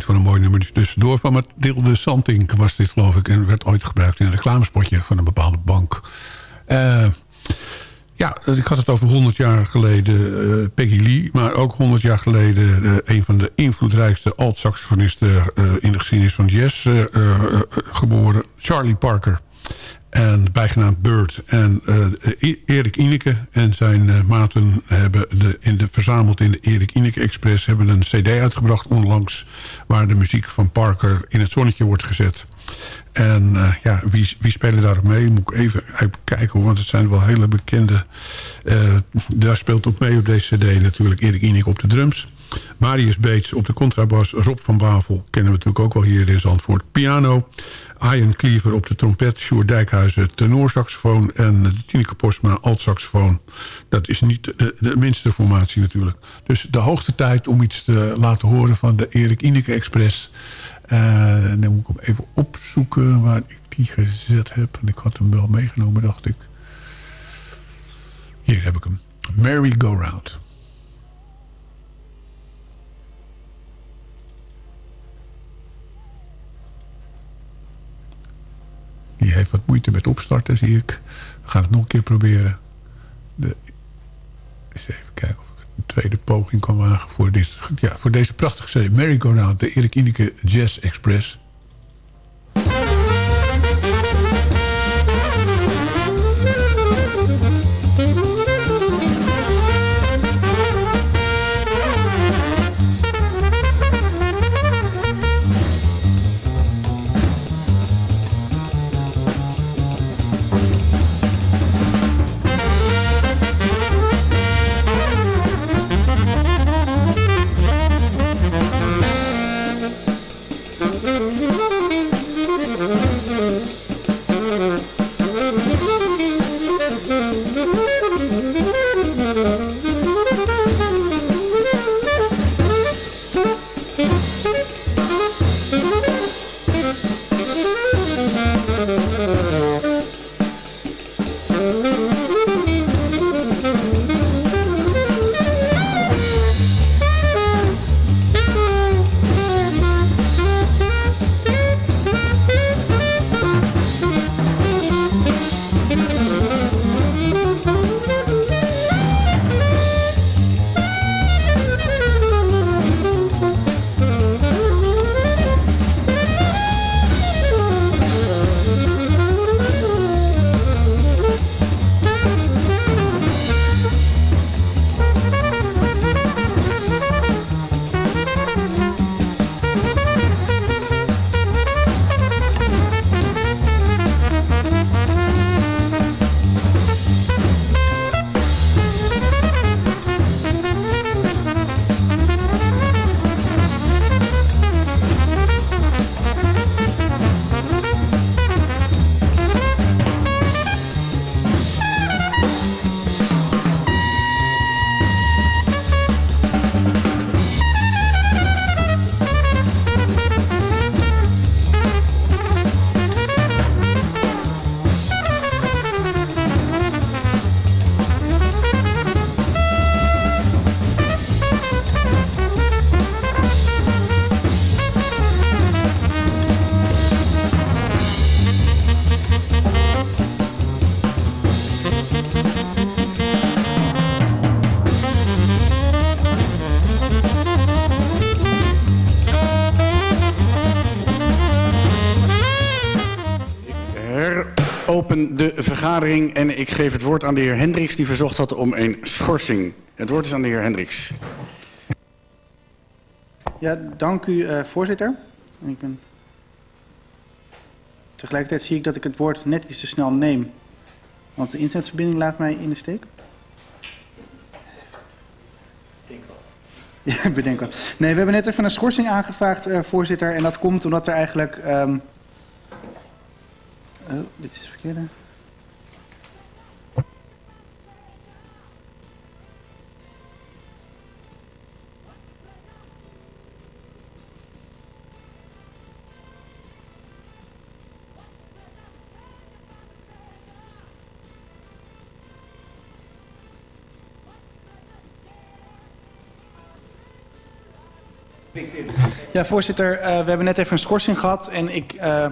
Voor een mooi nummer tussendoor van Mathilde Santink was dit geloof ik. En werd ooit gebruikt in een reclamespotje van een bepaalde bank. Uh, ja, ik had het over 100 jaar geleden uh, Peggy Lee. Maar ook 100 jaar geleden uh, een van de invloedrijkste alt-saxofonisten in de geschiedenis van jazz geboren. Charlie Parker. En bijgenaamd Bird. En uh, Erik Ineke en zijn uh, maten hebben de, in de, verzameld in de Erik Ineke Express... hebben een cd uitgebracht onlangs... waar de muziek van Parker in het zonnetje wordt gezet. En uh, ja, wie, wie spelen daar mee? Moet ik even, even kijken, want het zijn wel hele bekende... daar speelt ook mee op deze cd natuurlijk Erik Ineke op de drums... Marius Beets op de contrabas. Rob van Bavel kennen we natuurlijk ook wel hier in Zandvoort. Piano. Ian Cleaver op de trompet. Sjoerd Dijkhuizen tenorsaxofoon. En Tineke Postma altsaxofoon. Dat is niet de, minste formatie natuurlijk. Dus de hoogste tijd om iets te laten horen van de Erik Ineke Express. Uh, dan moet ik hem even opzoeken waar ik die gezet heb. En ik had hem wel meegenomen, dacht ik. Hier heb ik hem. Merry Go Round. Die heeft wat moeite met opstarten, zie ik. We gaan het nog een keer proberen. De, eens even kijken of ik een tweede poging kan wagen voor, dit, ja, voor deze prachtige serie. Merry Go Round, de Erik Ineke Jazz Express. Vergadering en ik geef het woord aan de heer Hendricks... die verzocht had om een schorsing. Het woord is aan de heer Hendricks. Ja, dank u, uh, voorzitter. Ik ben... Tegelijkertijd zie ik dat ik het woord net iets te snel neem. Want de internetverbinding laat mij in de steek. Ja, bedenk wel. Nee, we hebben net even een schorsing aangevraagd, uh, voorzitter. En dat komt omdat er eigenlijk... Um, Oh, dit is verkeerde. Ja, voorzitter, uh, we hebben net even een schorsing gehad. En ik uh,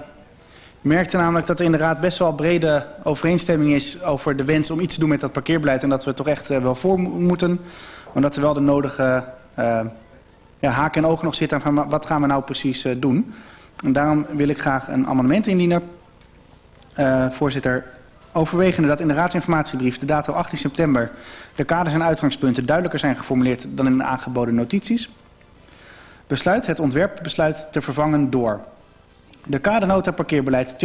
merkte namelijk dat er in de Raad best wel brede overeenstemming is... over de wens om iets te doen met dat parkeerbeleid. En dat we toch echt uh, wel voor moeten. Maar dat er wel de nodige ja, haken en ogen nog zitten... van wat gaan we nou precies doen. En daarom wil ik graag een amendement indienen. voorzitter, overwegende dat in de raadsinformatiebrief... de datum 18 september de kaders en uitgangspunten duidelijker zijn geformuleerd... dan in de aangeboden notities... Besluit het ontwerpbesluit te vervangen door de kadernota parkeerbeleid 2020-2030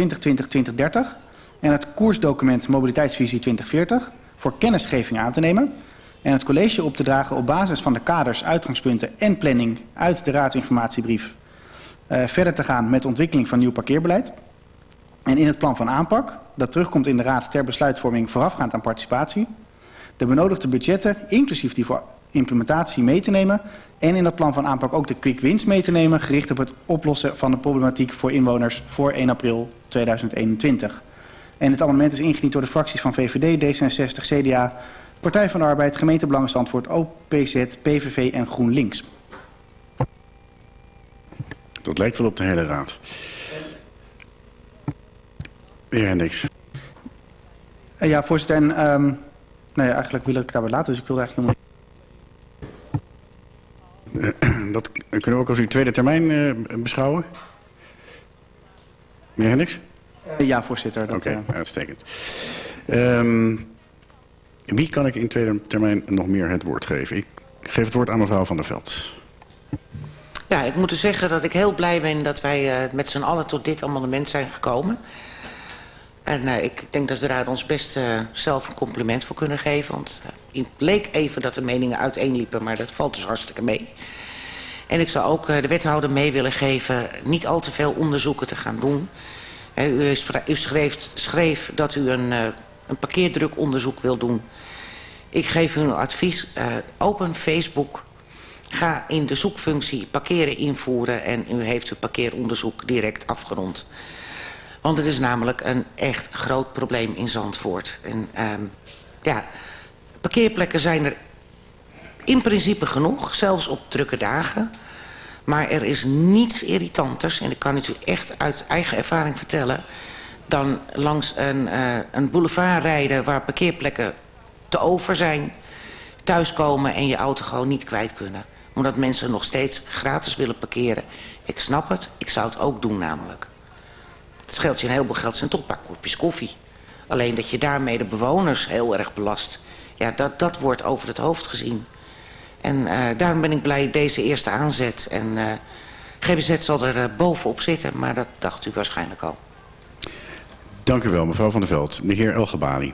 en het koersdocument Mobiliteitsvisie 2040 voor kennisgeving aan te nemen en het college op te dragen op basis van de kaders, uitgangspunten en planning uit de raadsinformatiebrief uh, verder te gaan met de ontwikkeling van nieuw parkeerbeleid. En in het plan van aanpak, dat terugkomt in de raad ter besluitvorming voorafgaand aan participatie, de benodigde budgetten, inclusief die voor implementatie mee te nemen en in dat plan van aanpak ook de quick wins mee te nemen... gericht op het oplossen van de problematiek voor inwoners voor 1 april 2021. En het amendement is ingediend door de fracties van VVD, D66, CDA... Partij van de Arbeid, Gemeente Belangenstandvoort, OPZ, PVV en GroenLinks. Dat lijkt wel op de hele raad. Heer Hendricks. Ja, voorzitter. En, um, nou ja, eigenlijk wil ik daarbij laten, dus ik wil eigenlijk helemaal dat kunnen we ook als uw tweede termijn uh, beschouwen? Meneer Hendricks? Uh, ja, voorzitter. Oké, okay, uh... uitstekend. Um, wie kan ik in tweede termijn nog meer het woord geven? Ik geef het woord aan mevrouw Van der Veld. Ja, ik moet u zeggen dat ik heel blij ben dat wij met z'n allen tot dit amendement zijn gekomen. En ik denk dat we daar ons best zelf een compliment voor kunnen geven. Want het leek even dat de meningen uiteenliepen, maar dat valt dus hartstikke mee. En ik zou ook de wethouder mee willen geven niet al te veel onderzoeken te gaan doen. U, schreef, schreef, dat u een, een parkeerdrukonderzoek wil doen. Ik geef u een advies. Uh, open Facebook. Ga in de zoekfunctie parkeren invoeren en u heeft uw parkeeronderzoek direct afgerond. Want het is namelijk een echt groot probleem in Zandvoort. En um, ja, parkeerplekken zijn er in principe genoeg, zelfs op drukke dagen. Maar er is niets irritanters, en ik kan het u echt uit eigen ervaring vertellen... dan langs een, uh, een boulevard rijden waar parkeerplekken te over zijn... thuiskomen en je auto gewoon niet kwijt kunnen. Omdat mensen nog steeds gratis willen parkeren. Ik snap het, ik zou het ook doen namelijk. Het scheelt je een heleboel geld, zijn toch een paar kopjes koffie. Alleen dat je daarmee de bewoners heel erg belast. Ja, dat, dat wordt over het hoofd gezien. En uh, daarom ben ik blij deze eerste aanzet. En uh, GBZ zal er uh, bovenop zitten, maar dat dacht u waarschijnlijk al. Dank u wel, mevrouw Van der Veld. De heer Elgebali.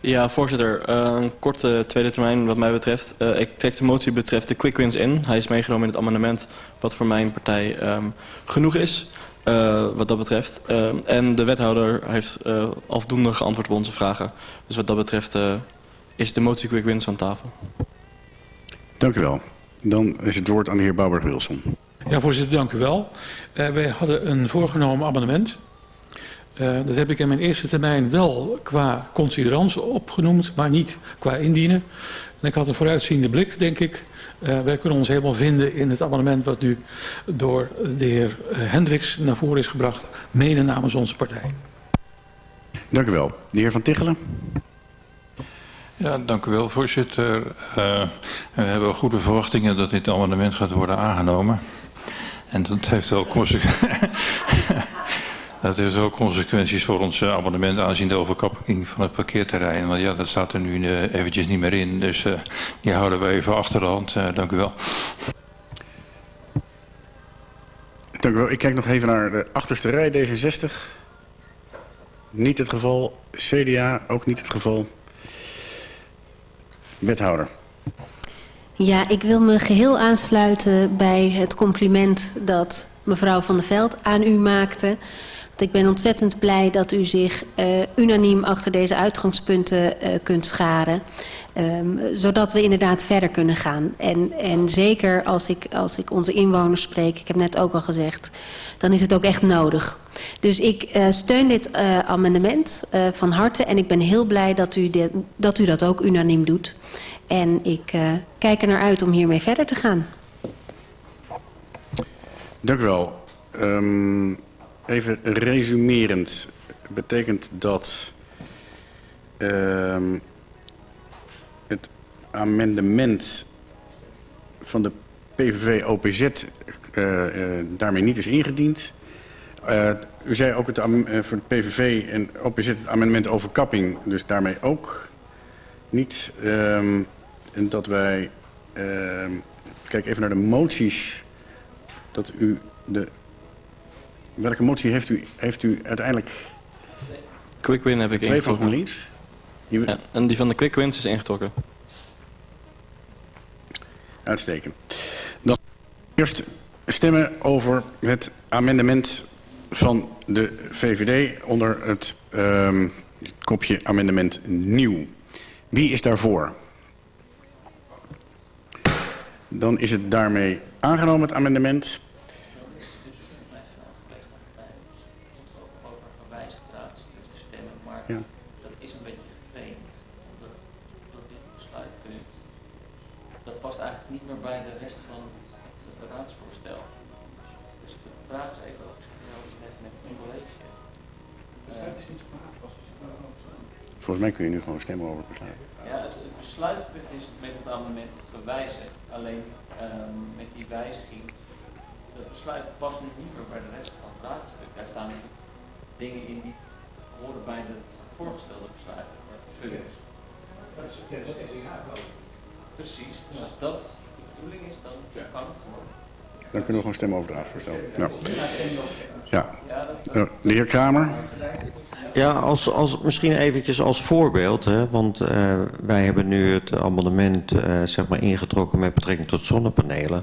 Ja, voorzitter. een korte tweede termijn wat mij betreft. ik trek de motie betreft de quick wins in. Hij is meegenomen in het amendement wat voor mijn partij um, genoeg is. Uh, wat dat betreft. Uh, en de wethouder heeft uh, afdoende geantwoord op onze vragen. Dus wat dat betreft is de motie quick wins aan tafel. Dank u wel. Dan is het woord aan de heer Bouwberg-Wilson. Ja, voorzitter, dank u wel. wij hadden een voorgenomen amendement. dat heb ik in mijn eerste termijn wel qua considerans opgenoemd, maar niet qua indienen. En ik had een vooruitziende blik, denk ik. Uh, wij kunnen ons helemaal vinden in het amendement wat nu door de heer Hendricks naar voren is gebracht, mede namens onze partij. Dank u wel. De heer Van Tichelen. Ja, dank u wel, voorzitter. Uh, we hebben goede verwachtingen dat dit amendement gaat worden aangenomen. En dat heeft wel consequenties. Dat heeft consequenties voor ons abonnement aanzien de overkapping van het parkeerterrein. Want ja, dat staat er nu uh, eventjes niet meer in. Dus die houden we even achter de hand. Dank u wel. Dank u wel. Ik kijk nog even naar de achterste rij, D66. Niet het geval. CDA, ook niet het geval. Wethouder. Ja, ik wil me geheel aansluiten bij het compliment dat mevrouw Van der Veld aan u maakte. Ik ben ontzettend blij dat u zich uh, unaniem achter deze uitgangspunten uh, kunt scharen. Um, zodat we inderdaad verder kunnen gaan. En, en zeker als ik, als ik onze inwoners spreek, ik heb net ook al gezegd, dan is het ook echt nodig. Dus ik uh, steun dit amendement van harte en ik ben heel blij dat u, dit, dat u dat ook unaniem doet. En ik kijk er naar uit om hiermee verder te gaan. Dank u wel. Um, even resumerend. Betekent dat um, het amendement van de PVV-OPZ uh, uh, daarmee niet is ingediend. Uh, u zei ook het, voor de PVV en OPZ het amendement over kapping, dus daarmee ook niet. Um, en dat wij, uh, kijk even naar de moties, dat u de... Welke motie heeft u, heeft u uiteindelijk... Quick win heb ik Twee ingetrokken. van links? Die... Ja, en die van de quick wins is ingetrokken. Uitstekend. Dan eerst stemmen over het amendement van de VVD onder het um, kopje amendement nieuw. Wie is daarvoor? Dan is het daarmee aangenomen, het amendement. Ja. Dat is een beetje vreemd, omdat, omdat dit besluitpunt, dat past eigenlijk niet meer bij de rest van het, het raadsvoorstel. Dus de vraag is even, ook net met een college. Volgens mij kun je nu gewoon stemmen over het besluit. Ja, het, het besluitpunt is met het amendement gewijzigd. Alleen um, met die wijziging, het besluit past nu niet meer bij de rest van het raadstuk. Daar staan dingen in die horen bij het voorgestelde besluit. Punt. Precies, dus als dat de bedoeling is, dan kan het gewoon. Dan kunnen we gewoon stemmen over het raadsvoorstel. Ja. ja. De heer Kramer. Ja, als, als, misschien eventjes als voorbeeld, hè, want uh, wij hebben nu het amendement uh, zeg maar ingetrokken met betrekking tot zonnepanelen.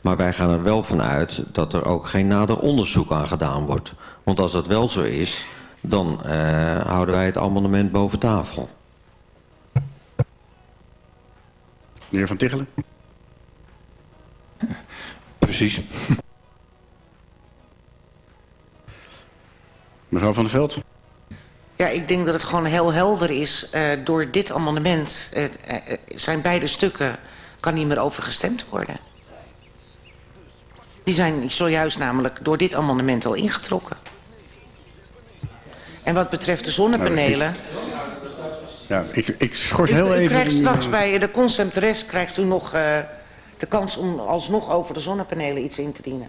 Maar wij gaan er wel van uit dat er ook geen nader onderzoek aan gedaan wordt. Want als dat wel zo is, dan uh, houden wij het amendement boven tafel. De heer Van Tichelen. Precies. Mevrouw Van der Veld. Ja, ik denk dat het gewoon heel helder is. Uh, door dit amendement uh, uh, zijn beide stukken... kan niet meer over gestemd worden. Die zijn zojuist namelijk door dit amendement al ingetrokken. En wat betreft de zonnepanelen... Ja, ik, ik schors u, heel u even... krijgt die, straks bij de conceptrest krijgt u nog uh, de kans om alsnog over de zonnepanelen iets in te dienen.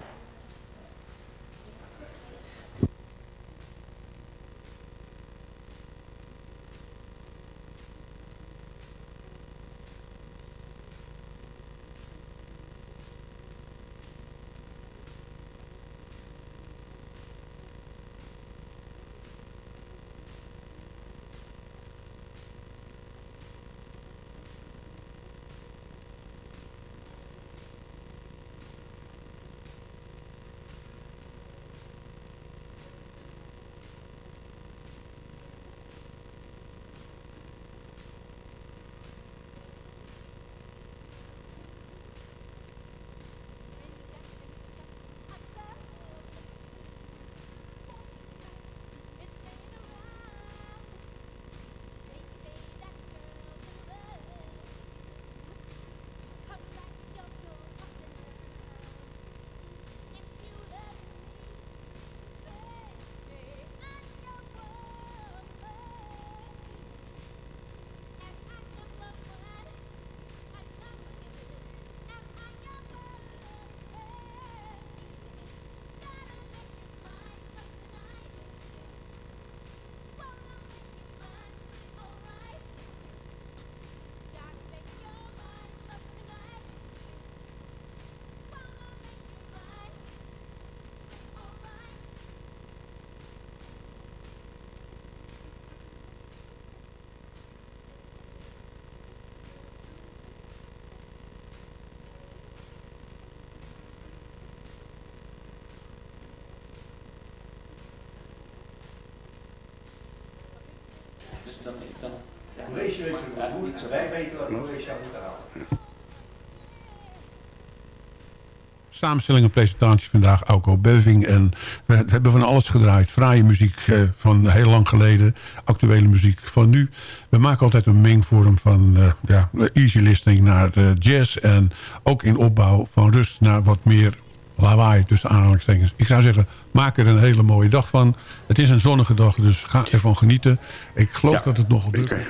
Dan, dan ja, college weet zo wij weten wat het college zou moeten halen. Samenstelling en presentatie vandaag, Auko Beuving. En we hebben van alles gedraaid. Fraaie muziek eh, van heel lang geleden. Actuele muziek van nu. We maken altijd een mengvorm van uh, ja, easy listening naar uh, jazz. En ook in opbouw van rust naar wat meer lawaai tussen aanhalingstekens. Ik zou zeggen, maak er een hele mooie dag van. Het is een zonnige dag, dus ga ervan genieten. Ik geloof Ja, dat het nogal druk Ik,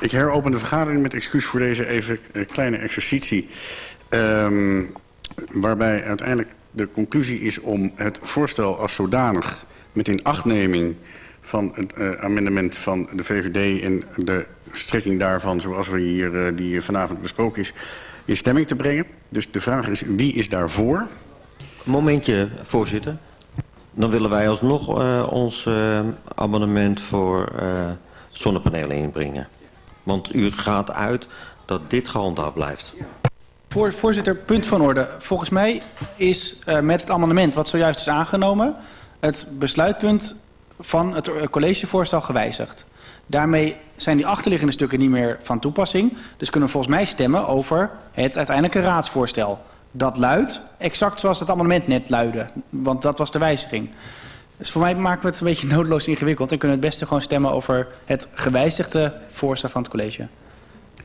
ik heropen de vergadering met excuus voor deze even eh, kleine exercitie. Ehm, waarbij uiteindelijk de conclusie is om het voorstel als zodanig... met inachtneming van het eh, amendement van de VVD... en de strekking daarvan, zoals we hier, eh, die vanavond besproken is... in stemming te brengen. Dus de vraag is, wie is daarvoor? Momentje, voorzitter. Dan willen wij alsnog eh, ons eh, amendement voor eh, zonnepanelen inbrengen. Want u gaat uit dat dit gehandhaafd blijft. Voor, voorzitter, punt van orde. Volgens mij is met het amendement wat zojuist is aangenomen... het besluitpunt van het collegevoorstel gewijzigd. Daarmee zijn die achterliggende stukken niet meer van toepassing. Dus kunnen we volgens mij stemmen over het uiteindelijke raadsvoorstel. Dat luidt exact zoals het amendement net luidde. Want dat was de wijziging. Dus voor mij maken we het een beetje nodeloos ingewikkeld... en kunnen we het beste gewoon stemmen over het gewijzigde voorstel van het college.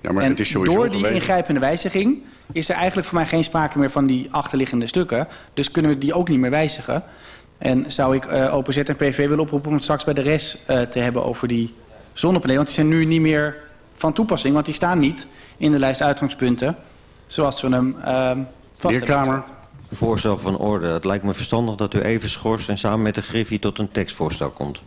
Ja, maar en het is sowieso door die ingrijpende wijziging is er eigenlijk voor mij geen sprake meer van die achterliggende stukken. Dus kunnen we die ook niet meer wijzigen. En zou ik eh OPZ en PV willen oproepen om het straks bij de rest eh, te hebben over die zonnepanelen. Want die zijn nu niet meer van toepassing, want die staan niet in de lijst uitgangspunten. Zoals we hem uh, vast Heer Kramer. Voorstel van orde. Het lijkt me verstandig dat u even schorst en samen met de Griffie tot een tekstvoorstel komt.